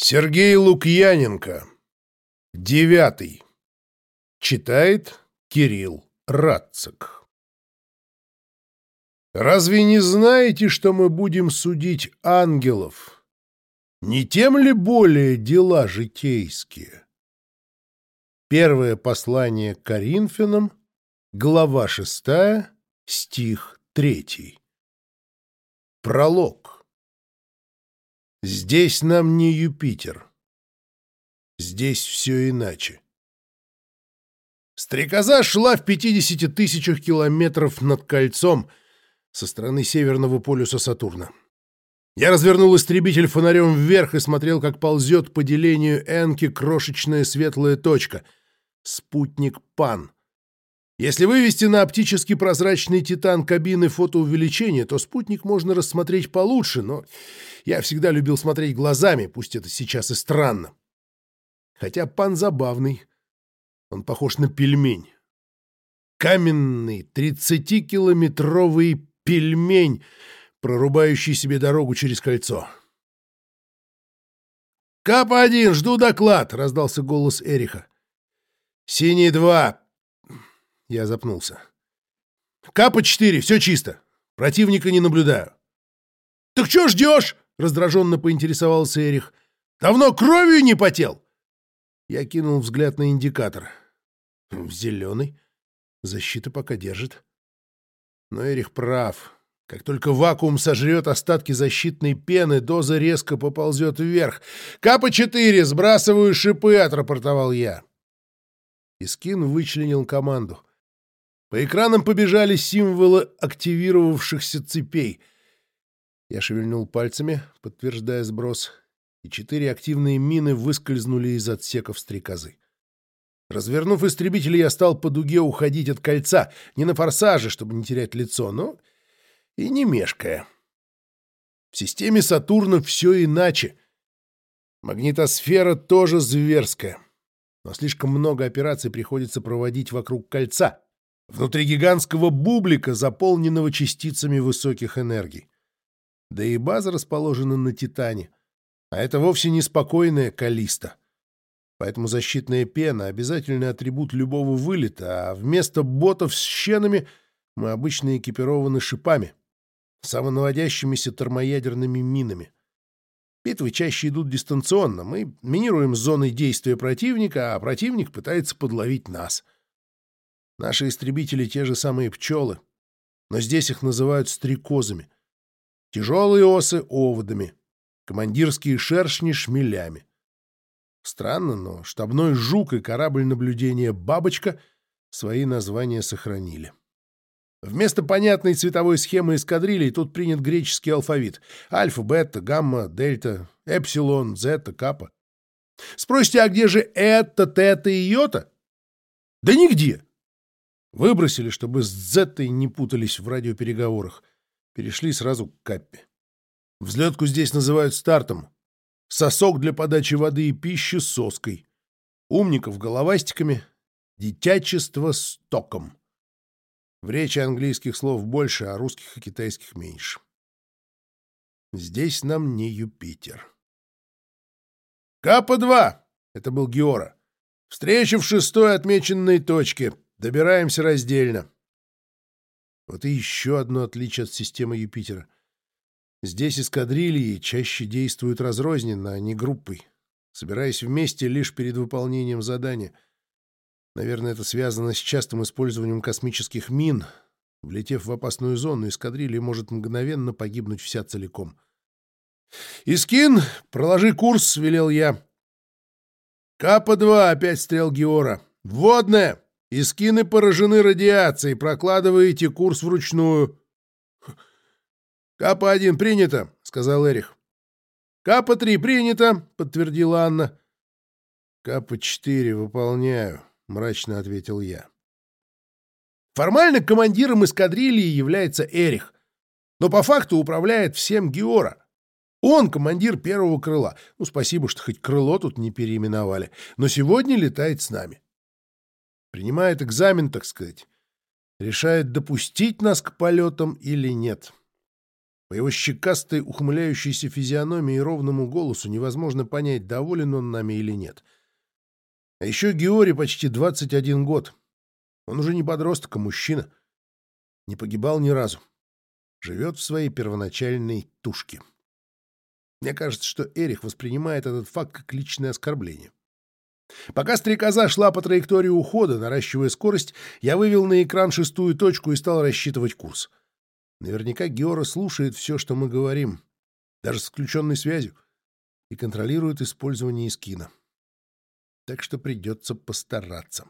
Сергей Лукьяненко. Девятый. Читает Кирилл Радцик. Разве не знаете, что мы будем судить ангелов? Не тем ли более дела житейские? Первое послание Коринфянам, глава шестая, стих третий. Пролог. Здесь нам не Юпитер. Здесь все иначе. Стрекоза шла в 50 тысячах километров над кольцом со стороны северного полюса Сатурна. Я развернул истребитель фонарем вверх и смотрел, как ползет по делению Энки крошечная светлая точка. Спутник Пан. Если вывести на оптически прозрачный титан кабины фотоувеличения, то спутник можно рассмотреть получше, но я всегда любил смотреть глазами, пусть это сейчас и странно. Хотя пан забавный. Он похож на пельмень. Каменный, 30-километровый пельмень, прорубающий себе дорогу через кольцо. «Кап-1, жду доклад!» — раздался голос Эриха. «Синий-2, я запнулся. «Капа-4, все чисто. Противника не наблюдаю». «Так что ждешь?» — раздраженно поинтересовался Эрих. «Давно кровью не потел?» Я кинул взгляд на индикатор. «Зеленый. Защита пока держит». Но Эрих прав. Как только вакуум сожрет остатки защитной пены, доза резко поползет вверх. «Капа-4, сбрасываю шипы!» — отрапортовал я. Искин вычленил команду. По экранам побежали символы активировавшихся цепей. Я шевельнул пальцами, подтверждая сброс, и четыре активные мины выскользнули из отсеков стрекозы. Развернув истребитель, я стал по дуге уходить от кольца, не на форсаже, чтобы не терять лицо, но и не мешкая. В системе Сатурна все иначе. Магнитосфера тоже зверская, но слишком много операций приходится проводить вокруг кольца — внутри гигантского бублика, заполненного частицами высоких энергий. Да и база расположена на Титане, а это вовсе не спокойная Калиста. Поэтому защитная пена — обязательный атрибут любого вылета, а вместо ботов с щенами мы обычно экипированы шипами, самонаводящимися термоядерными минами. Битвы чаще идут дистанционно. Мы минируем зоны действия противника, а противник пытается подловить нас — Наши истребители те же самые пчелы, но здесь их называют стрекозами. Тяжелые осы — оводами, командирские шершни — шмелями. Странно, но штабной жук и корабль наблюдения «Бабочка» свои названия сохранили. Вместо понятной цветовой схемы эскадрилей тут принят греческий алфавит. Альфа, бета, гамма, дельта, эпсилон, зета, капа. Спросите, а где же это, тета и йота? Да нигде. Выбросили, чтобы с Зеттой не путались в радиопереговорах. Перешли сразу к Каппе. Взлетку здесь называют стартом. Сосок для подачи воды и пищи — соской. Умников — головастиками. Детячество — стоком. В речи английских слов больше, а русских и китайских меньше. Здесь нам не Юпитер. «Капа-2!» — это был Геора. «Встреча в шестой отмеченной точке. Добираемся раздельно. Вот и еще одно отличие от системы Юпитера. Здесь эскадрильи чаще действуют разрозненно, а не группой, собираясь вместе лишь перед выполнением задания. Наверное, это связано с частым использованием космических мин. Влетев в опасную зону, эскадрилья может мгновенно погибнуть вся целиком. «Искин, проложи курс», — велел я. «Капа-2», — опять стрел Геора. «Вводная!» Искины поражены радиацией, прокладываете курс вручную. «Капа-1 принято», — сказал Эрих. «Капа-3 принято», — подтвердила Анна. «Капа-4 выполняю», — мрачно ответил я. Формально командиром эскадрильи является Эрих, но по факту управляет всем Геора. Он командир первого крыла. Ну, спасибо, что хоть крыло тут не переименовали. Но сегодня летает с нами принимает экзамен, так сказать, решает, допустить нас к полетам или нет. По его щекастой, ухмыляющейся физиономии и ровному голосу невозможно понять, доволен он нами или нет. А еще Георгий почти 21 год. Он уже не подросток, а мужчина. Не погибал ни разу. Живет в своей первоначальной тушке. Мне кажется, что Эрих воспринимает этот факт как личное оскорбление. Пока стрекоза шла по траектории ухода, наращивая скорость, я вывел на экран шестую точку и стал рассчитывать курс. Наверняка Геора слушает все, что мы говорим, даже с включенной связью, и контролирует использование скина. Так что придется постараться.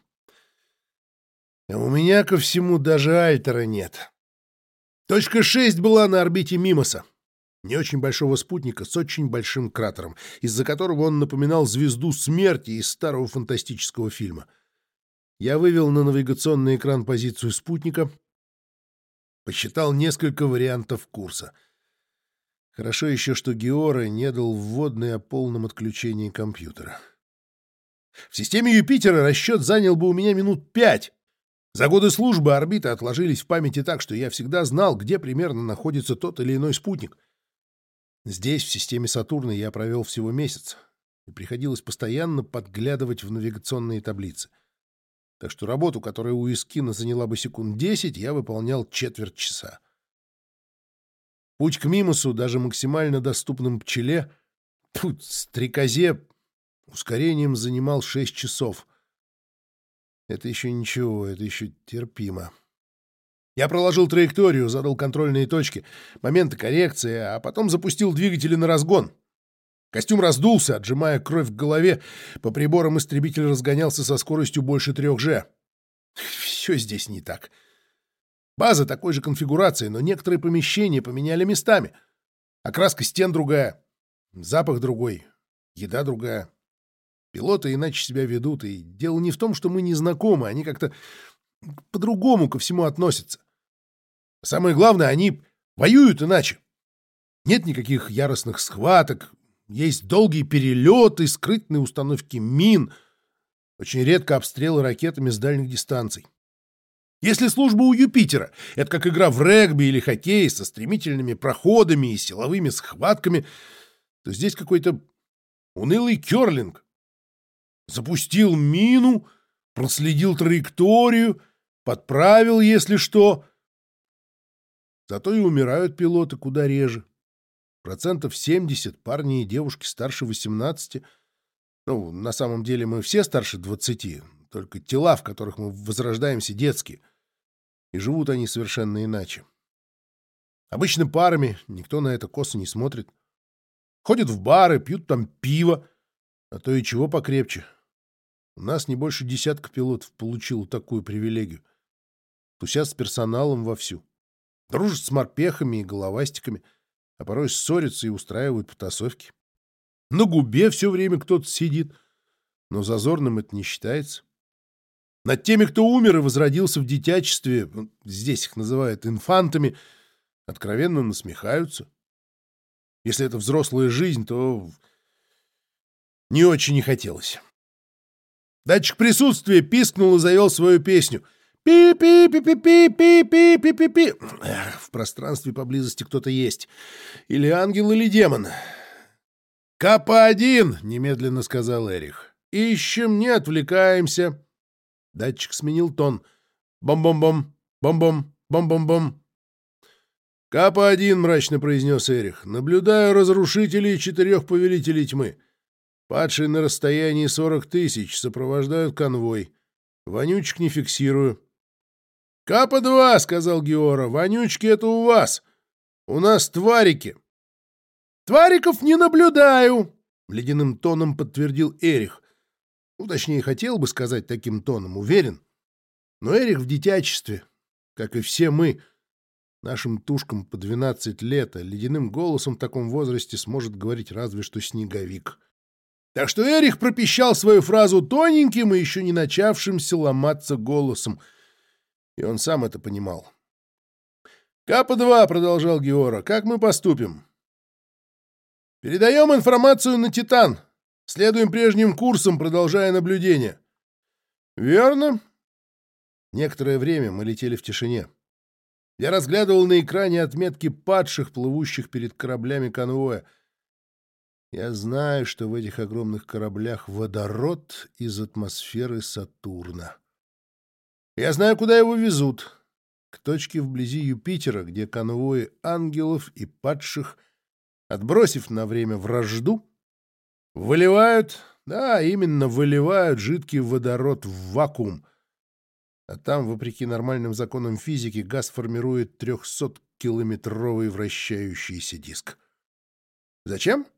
А у меня ко всему даже альтера нет. Точка 6 была на орбите Мимоса не очень большого спутника с очень большим кратером, из-за которого он напоминал звезду смерти из старого фантастического фильма. Я вывел на навигационный экран позицию спутника, посчитал несколько вариантов курса. Хорошо еще, что Геора не дал вводный о полном отключении компьютера. В системе Юпитера расчет занял бы у меня минут пять. За годы службы орбиты отложились в памяти так, что я всегда знал, где примерно находится тот или иной спутник — Здесь, в системе Сатурна, я провел всего месяц, и приходилось постоянно подглядывать в навигационные таблицы. Так что работу, которая у Искина заняла бы секунд 10, я выполнял четверть часа. Путь к Мимусу, даже максимально доступным пчеле, тут стрекозе, ускорением занимал 6 часов. Это еще ничего, это еще терпимо. Я проложил траекторию, задал контрольные точки, моменты коррекции, а потом запустил двигатели на разгон. Костюм раздулся, отжимая кровь в голове. По приборам истребитель разгонялся со скоростью больше трех g Все здесь не так. База такой же конфигурации, но некоторые помещения поменяли местами. Окраска стен другая, запах другой, еда другая. Пилоты иначе себя ведут, и дело не в том, что мы не знакомы, они как-то по-другому ко всему относятся. Самое главное, они воюют иначе. Нет никаких яростных схваток, есть долгие перелеты, скрытные установки мин, очень редко обстрелы ракетами с дальних дистанций. Если служба у Юпитера — это как игра в регби или хоккей со стремительными проходами и силовыми схватками, то здесь какой-то унылый керлинг. Запустил мину, проследил траекторию, подправил, если что, Зато и умирают пилоты куда реже. Процентов 70 парни и девушки старше 18. Ну, на самом деле мы все старше 20, только тела, в которых мы возрождаемся, детские. И живут они совершенно иначе. Обычно парами, никто на это косо не смотрит. Ходят в бары, пьют там пиво, а то и чего покрепче. У нас не больше десятка пилотов получил такую привилегию. Тусят с персоналом вовсю. Дружат с морпехами и головастиками, а порой ссорятся и устраивают потасовки. На губе все время кто-то сидит, но зазорным это не считается. Над теми, кто умер и возродился в детячестве, здесь их называют инфантами, откровенно насмехаются. Если это взрослая жизнь, то не очень не хотелось. Датчик присутствия пискнул и завел свою песню — Пи-пи-пи-пи-пи-пи-пи-пи-пи. В пространстве поблизости кто-то есть. Или ангел, или демон. «Капа-1!» — немедленно сказал Эрих. «Ищем, не отвлекаемся». Датчик сменил тон. «Бом-бом-бом! Бом-бом! Бом-бом-бом!» «Капа-1!» — мрачно произнес Эрих. «Наблюдаю разрушителей четырех повелителей тьмы. Падшие на расстоянии сорок тысяч сопровождают конвой. Вонючек не фиксирую. «Капа-2», — сказал Геора, — «вонючки — это у вас. У нас тварики». «Твариков не наблюдаю», — ледяным тоном подтвердил Эрих. Ну, точнее, хотел бы сказать таким тоном, уверен. Но Эрих в детячестве, как и все мы, нашим тушкам по 12 лет, а ледяным голосом в таком возрасте сможет говорить разве что снеговик. Так что Эрих пропищал свою фразу тоненьким и еще не начавшимся ломаться голосом — и он сам это понимал. «Капа-2», — продолжал Геора, — «как мы поступим?» «Передаем информацию на Титан. Следуем прежним курсом, продолжая наблюдение». «Верно». Некоторое время мы летели в тишине. Я разглядывал на экране отметки падших, плывущих перед кораблями конвоя. Я знаю, что в этих огромных кораблях водород из атмосферы Сатурна. Я знаю, куда его везут. К точке вблизи Юпитера, где конвои ангелов и падших, отбросив на время вражду, выливают, да, именно выливают жидкий водород в вакуум, а там, вопреки нормальным законам физики, газ формирует 300-километровый вращающийся диск. Зачем?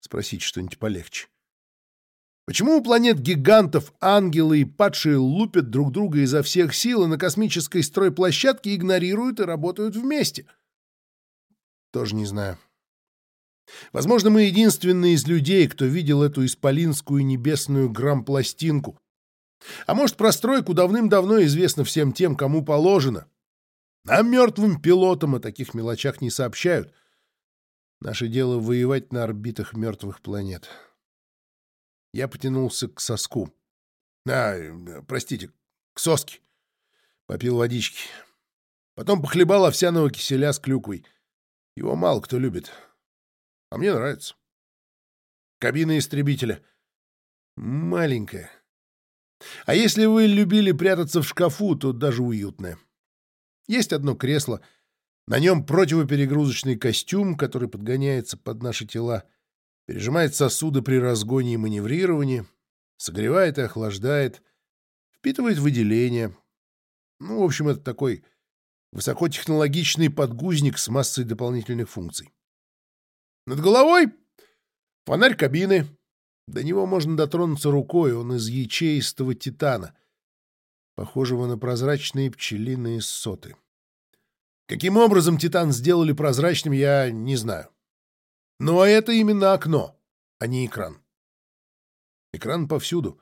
Спросить что-нибудь полегче. Почему у планет гигантов ангелы и падшие лупят друг друга изо всех сил и на космической стройплощадке игнорируют и работают вместе? Тоже не знаю. Возможно, мы единственные из людей, кто видел эту исполинскую небесную грамм-пластинку, а может, про стройку давным-давно известно всем тем, кому положено. А мертвым пилотам о таких мелочах не сообщают. Наше дело воевать на орбитах мертвых планет. Я потянулся к соску. А, простите, к соске. Попил водички. Потом похлебал овсяного киселя с клюквой. Его мало кто любит. А мне нравится. Кабина истребителя. Маленькая а если вы любили прятаться в шкафу, то даже уютное. Есть одно кресло, на нем противоперегрузочный костюм, который подгоняется под наши тела, пережимает сосуды при разгоне и маневрировании, согревает и охлаждает, впитывает выделение. Ну, в общем, это такой высокотехнологичный подгузник с массой дополнительных функций. Над головой фонарь кабины — до него можно дотронуться рукой, он из ячеистого титана, похожего на прозрачные пчелиные соты. Каким образом титан сделали прозрачным, я не знаю. Но это именно окно, а не экран. Экран повсюду.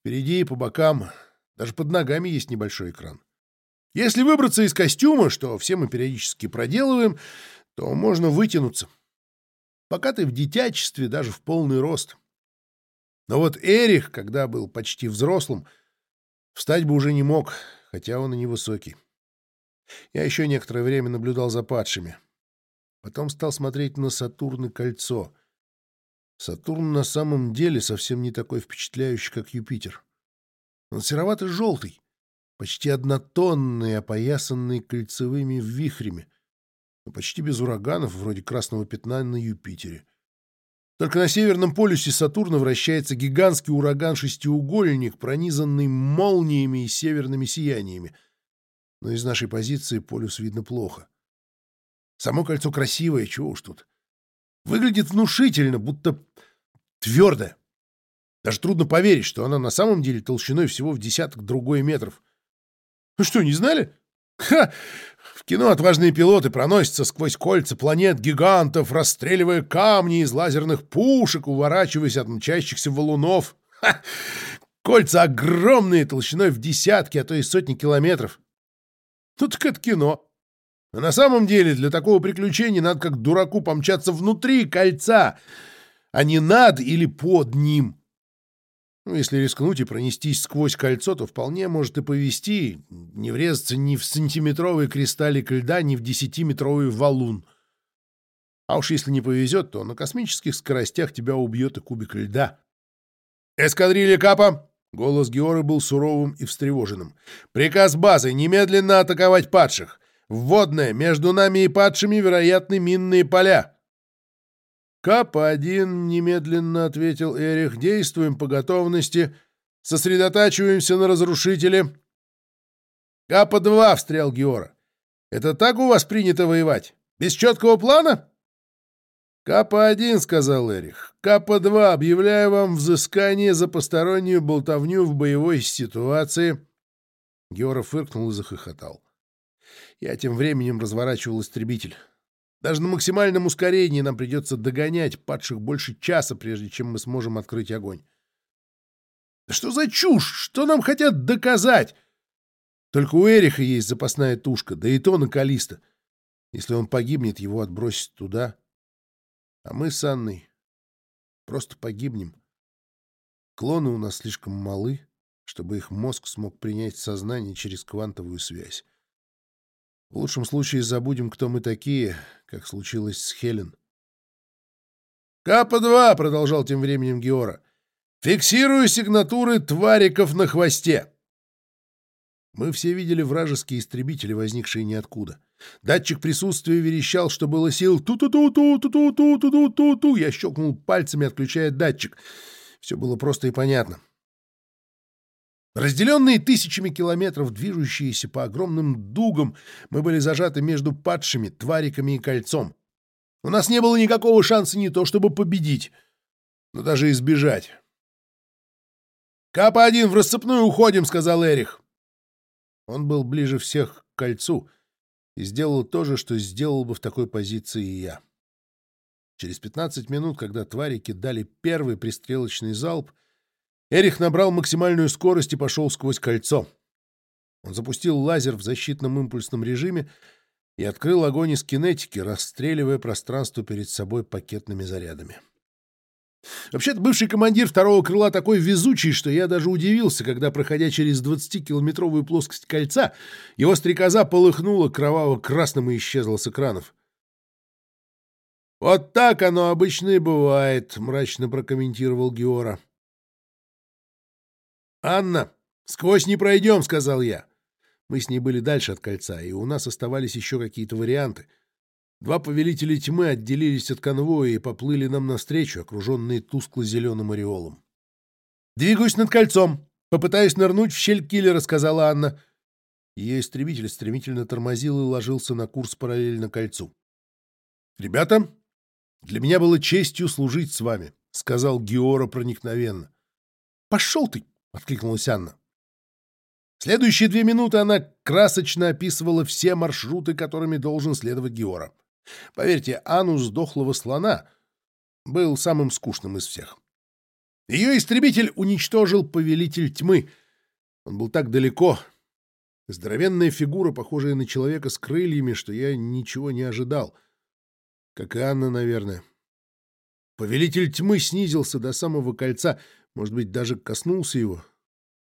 Впереди и по бокам, даже под ногами есть небольшой экран. Если выбраться из костюма, что все мы периодически проделываем, то можно вытянуться. Пока ты в детячестве, даже в полный рост. Но вот Эрих, когда был почти взрослым, встать бы уже не мог, хотя он и невысокий. Я еще некоторое время наблюдал за падшими. Потом стал смотреть на Сатурн и кольцо. Сатурн на самом деле совсем не такой впечатляющий, как Юпитер. Он серовато-желтый, почти однотонный, опоясанный кольцевыми вихрями, но почти без ураганов, вроде красного пятна на Юпитере. Только на северном полюсе Сатурна вращается гигантский ураган-шестиугольник, пронизанный молниями и северными сияниями. Но из нашей позиции полюс видно плохо. Само кольцо красивое, чего уж тут. Выглядит внушительно, будто твердое. Даже трудно поверить, что она на самом деле толщиной всего в десяток другой метров. Вы что, не знали? Ха! В кино отважные пилоты проносятся сквозь кольца планет-гигантов, расстреливая камни из лазерных пушек, уворачиваясь от мчащихся валунов. Ха! Кольца огромные, толщиной в десятки, а то и сотни километров. Ну так это кино. А на самом деле для такого приключения надо как дураку помчаться внутри кольца, а не над или под ним. Ну, если рискнуть и пронестись сквозь кольцо, то вполне может и повести, не врезаться ни в сантиметровый кристаллик льда, ни в десятиметровый валун. А уж если не повезет, то на космических скоростях тебя убьет и кубик льда. «Эскадрилья Капа!» — голос Георы был суровым и встревоженным. «Приказ базы — немедленно атаковать падших! Вводное, между нами и падшими вероятны минные поля!» «Кап-1», — немедленно ответил Эрих, — «действуем по готовности, сосредотачиваемся на разрушителе». «Капа-2», — встрял Геора. «Это так у вас принято воевать? Без четкого плана?» «Капа-1», — сказал Эрих. «Капа-2, объявляю вам взыскание за постороннюю болтовню в боевой ситуации». Геора фыркнул и захохотал. Я тем временем разворачивал истребитель. Даже на максимальном ускорении нам придется догонять падших больше часа, прежде чем мы сможем открыть огонь. Что за чушь? Что нам хотят доказать? Только у Эриха есть запасная тушка, да и то на Калиста. Если он погибнет, его отбросят туда. А мы с Анной просто погибнем. Клоны у нас слишком малы, чтобы их мозг смог принять сознание через квантовую связь. В лучшем случае забудем, кто мы такие, как случилось с Хелен. «Капа-2!» — продолжал тем временем Геора. «Фиксирую сигнатуры твариков на хвосте!» Мы все видели вражеские истребители, возникшие ниоткуда. Датчик присутствия верещал, что было сил. Ту-ту-ту-ту-ту-ту-ту-ту-ту-ту. Я щелкнул пальцами, отключая датчик. Все было просто и понятно. Разделенные тысячами километров, движущиеся по огромным дугам, мы были зажаты между падшими, твариками и кольцом. У нас не было никакого шанса не то чтобы победить, но даже избежать. «Капа-1, в рассыпную уходим», — сказал Эрих. Он был ближе всех к кольцу и сделал то же, что сделал бы в такой позиции и я. Через 15 минут, когда тварики дали первый пристрелочный залп, Эрих набрал максимальную скорость и пошел сквозь кольцо. Он запустил лазер в защитном импульсном режиме и открыл огонь из кинетики, расстреливая пространство перед собой пакетными зарядами. Вообще-то бывший командир второго крыла такой везучий, что я даже удивился, когда, проходя через 20-километровую плоскость кольца, его стрекоза полыхнула кроваво-красным и исчезла с экранов. «Вот так оно обычно и бывает», — мрачно прокомментировал Геора. «Анна, сквозь не пройдем», — сказал я. Мы с ней были дальше от кольца, и у нас оставались еще какие-то варианты — Два повелителя тьмы отделились от конвоя и поплыли нам навстречу, окруженные тускло-зеленым ореолом. «Двигаюсь над кольцом. Попытаюсь нырнуть в щель киллера», — сказала Анна. Ее истребитель стремительно тормозил и ложился на курс параллельно кольцу. «Ребята, для меня было честью служить с вами», — сказал Геора проникновенно. «Пошел ты!» — откликнулась Анна. Следующие две минуты она красочно описывала все маршруты, которыми должен следовать Геора. Поверьте, анус дохлого слона был самым скучным из всех. Ее истребитель уничтожил повелитель тьмы. Он был так далеко. Здоровенная фигура, похожая на человека с крыльями, что я ничего не ожидал. Как и Анна, наверное. Повелитель тьмы снизился до самого кольца, может быть, даже коснулся его.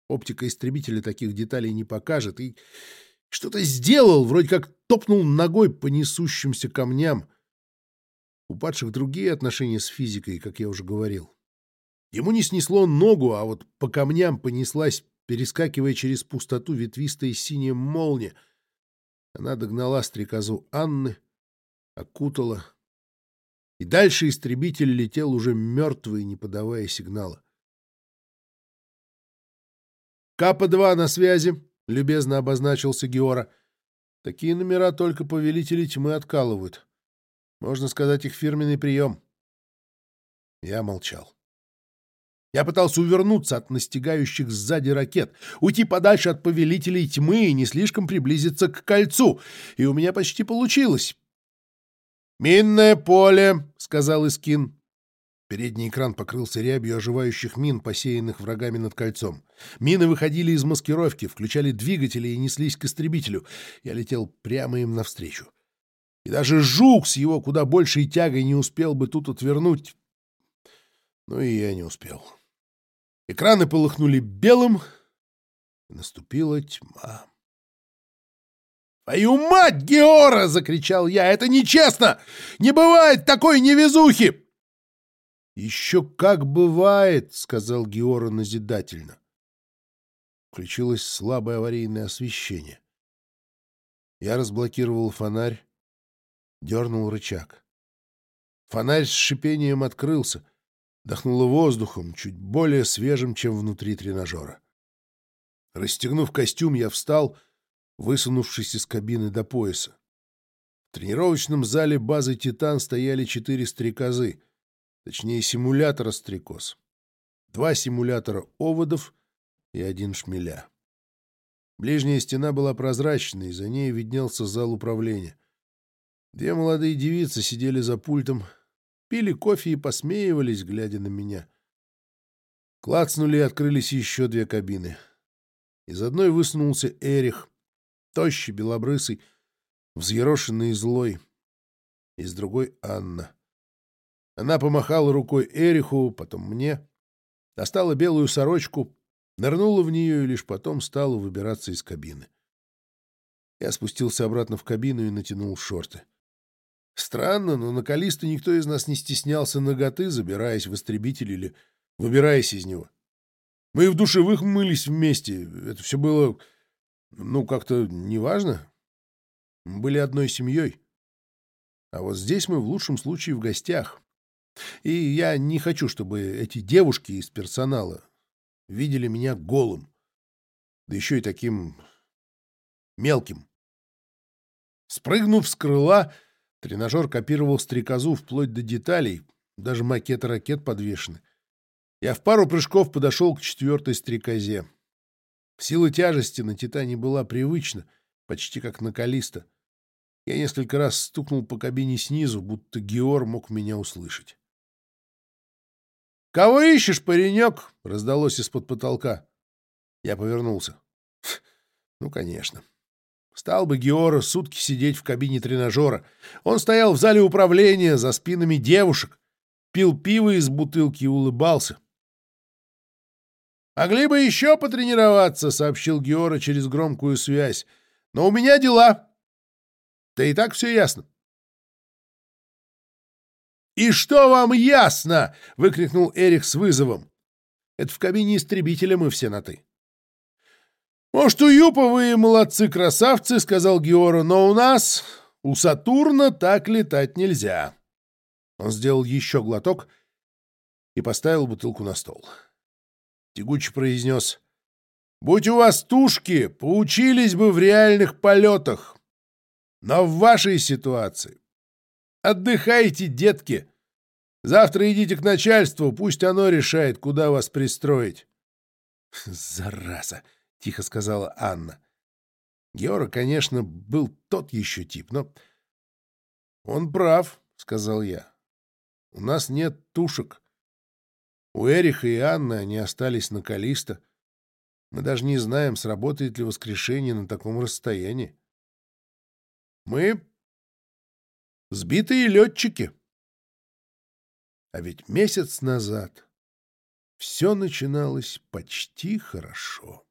Оптика истребителя таких деталей не покажет, и что-то сделал, вроде как топнул ногой по несущимся камням. У падших другие отношения с физикой, как я уже говорил. Ему не снесло ногу, а вот по камням понеслась, перескакивая через пустоту ветвистая синяя молния. Она догнала стрекозу Анны, окутала. И дальше истребитель летел уже мертвый, не подавая сигнала. «Капа-2 на связи», — любезно обозначился Геора. «Такие номера только повелители тьмы откалывают. Можно сказать, их фирменный прием». Я молчал. Я пытался увернуться от настигающих сзади ракет, уйти подальше от повелителей тьмы и не слишком приблизиться к кольцу, и у меня почти получилось. «Минное поле», — сказал Искин. Передний экран покрылся рябью оживающих мин, посеянных врагами над кольцом. Мины выходили из маскировки, включали двигатели и неслись к истребителю. Я летел прямо им навстречу. И даже жук с его куда большей тягой не успел бы тут отвернуть. Но и я не успел. Экраны полыхнули белым, и наступила тьма. «Твою мать, Геора!» — закричал я. «Это нечестно! Не бывает такой невезухи!» «Еще как бывает», — сказал Геора назидательно. Включилось слабое аварийное освещение. Я разблокировал фонарь, дернул рычаг. Фонарь с шипением открылся, дохнуло воздухом, чуть более свежим, чем внутри тренажера. Расстегнув костюм, я встал, высунувшись из кабины до пояса. В тренировочном зале базы «Титан» стояли четыре стрекозы — Точнее, симулятора стрекоз. Два симулятора оводов и один шмеля. Ближняя стена была прозрачной, за ней виднелся зал управления. Две молодые девицы сидели за пультом, пили кофе и посмеивались, глядя на меня. Клацнули и открылись еще две кабины. Из одной высунулся Эрих, тощий, белобрысый, взъерошенный и злой. Из другой — Анна. Она помахала рукой Эриху, потом мне, достала белую сорочку, нырнула в нее и лишь потом стала выбираться из кабины. Я спустился обратно в кабину и натянул шорты. Странно, но на Калисту никто из нас не стеснялся ноготы, забираясь в истребитель или выбираясь из него. Мы и в душевых мылись вместе. Это все было, ну, как-то неважно. Мы были одной семьей. А вот здесь мы в лучшем случае в гостях. И я не хочу, чтобы эти девушки из персонала видели меня голым. Да еще и таким мелким. Спрыгнув с крыла, тренажер копировал стрекозу вплоть до деталей, даже макеты ракет подвешены. Я в пару прыжков подошел к четвертой стрекозе. Сила тяжести на Титане была привычна, почти как на Калиста. Я несколько раз стукнул по кабине снизу, будто Геор мог меня услышать. «Кого ищешь, паренек?» — раздалось из-под потолка. Я повернулся. Ну, конечно. Стал бы Геора сутки сидеть в кабине тренажера. Он стоял в зале управления за спинами девушек, пил пиво из бутылки и улыбался. «Могли бы еще потренироваться», — сообщил Геора через громкую связь. «Но у меня дела. Да и так все ясно». «И что вам ясно?» — выкрикнул Эрих с вызовом. «Это в кабине истребителя мы все на «ты». «Может, у Юпа вы молодцы-красавцы», — сказал Геора, — «но у нас, у Сатурна, так летать нельзя». Он сделал еще глоток и поставил бутылку на стол. Тягуче произнес, «Будь у вас тушки, поучились бы в реальных полетах. Но в вашей ситуации Отдыхайте, детки. Завтра идите к начальству, пусть оно решает, куда вас пристроить. Зараза, тихо сказала Анна. Геора, конечно, был тот еще тип, но... Он прав, сказал я. У нас нет тушек. У Эриха и Анны они остались на Калиста. Мы даже не знаем, сработает ли воскрешение на таком расстоянии. Мы Сбитые летчики. А ведь месяц назад все начиналось почти хорошо.